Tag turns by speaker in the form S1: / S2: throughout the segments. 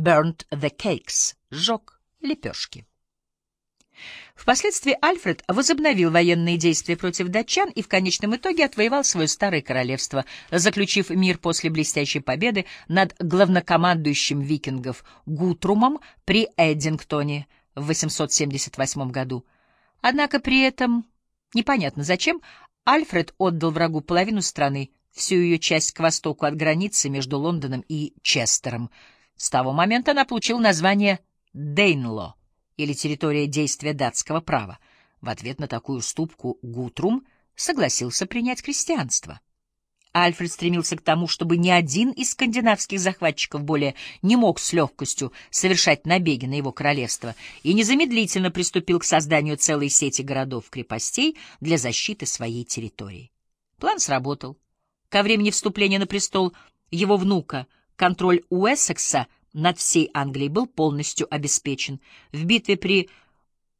S1: «burnt the cakes» — сжег лепешки. Впоследствии Альфред возобновил военные действия против датчан и в конечном итоге отвоевал свое старое королевство, заключив мир после блестящей победы над главнокомандующим викингов Гутрумом при Эддингтоне в 878 году. Однако при этом, непонятно зачем, Альфред отдал врагу половину страны, всю ее часть к востоку от границы между Лондоном и Честером. С того момента она получила название Дейнло или территория действия датского права. В ответ на такую уступку Гутрум согласился принять христианство. Альфред стремился к тому, чтобы ни один из скандинавских захватчиков более не мог с легкостью совершать набеги на его королевство и незамедлительно приступил к созданию целой сети городов-крепостей для защиты своей территории. План сработал. Ко времени вступления на престол его внука контроль Уэссекса — над всей Англией был полностью обеспечен. В битве при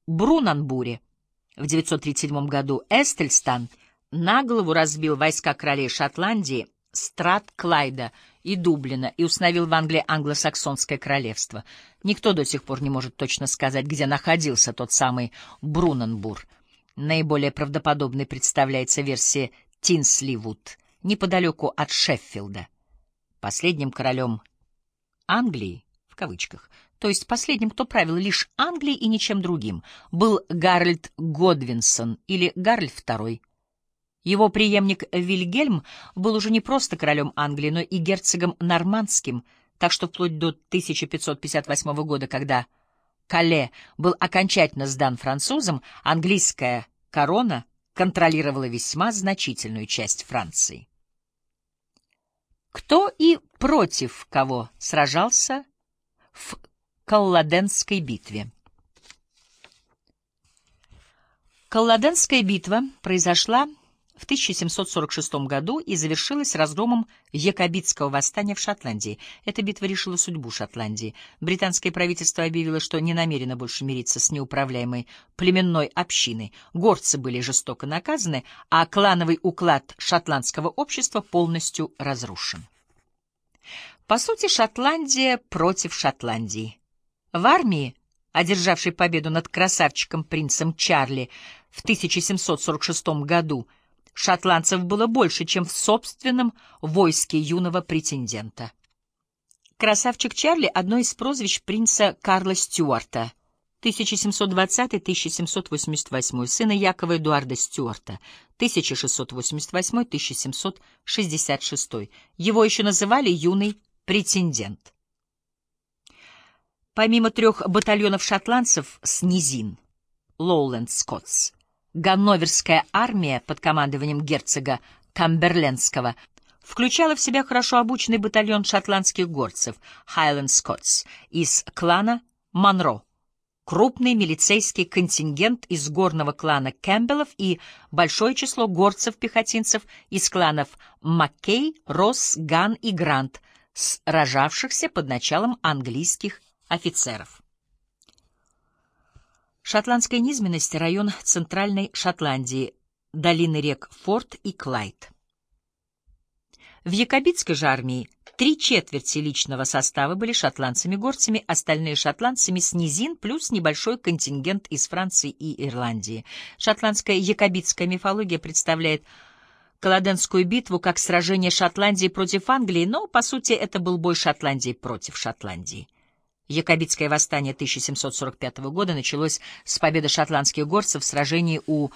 S1: Брунанбуре в 937 году Эстельстан на голову разбил войска королей Шотландии, Страт Клайда и Дублина и установил в Англии англосаксонское королевство. Никто до сих пор не может точно сказать, где находился тот самый Брунанбур. Наиболее правдоподобной представляется версия Тинсливуд, неподалеку от Шеффилда. Последним королем Англии, в кавычках, то есть последним, кто правил лишь Англией и ничем другим, был Гарольд Годвинсон или Гарль II. Его преемник Вильгельм был уже не просто королем Англии, но и герцогом нормандским, так что вплоть до 1558 года, когда Кале был окончательно сдан французам, английская корона контролировала весьма значительную часть Франции. Кто и против кого сражался в Колладенской битве? Колладенская битва произошла в 1746 году и завершилась разгромом Якобитского восстания в Шотландии. Эта битва решила судьбу Шотландии. Британское правительство объявило, что не намерено больше мириться с неуправляемой племенной общиной. Горцы были жестоко наказаны, а клановый уклад шотландского общества полностью разрушен. По сути, Шотландия против Шотландии. В армии, одержавшей победу над красавчиком принцем Чарли в 1746 году, шотландцев было больше, чем в собственном войске юного претендента. Красавчик Чарли — одно из прозвищ принца Карла Стюарта, 1720-1788, сына Якова Эдуарда Стюарта, 1688-1766. Его еще называли «юный претендент». Помимо трех батальонов шотландцев с низин, Лоуленд Скоттс, Ганноверская армия под командованием герцога Камберлендского включала в себя хорошо обученный батальон шотландских горцев Highland Scots из клана Монро, крупный милицейский контингент из горного клана Кэмпбеллов и большое число горцев-пехотинцев из кланов Маккей, Росс, Ган и Грант, сражавшихся под началом английских офицеров. Шотландская низменность — район Центральной Шотландии, долины рек Форд и Клайд. В Якобитской же армии три четверти личного состава были шотландцами-горцами, остальные — шотландцами с низин, плюс небольшой контингент из Франции и Ирландии. Шотландская якобитская мифология представляет Каладенскую битву как сражение Шотландии против Англии, но, по сути, это был бой Шотландии против Шотландии. Якобитское восстание 1745 года началось с победы шотландских горцев в сражении у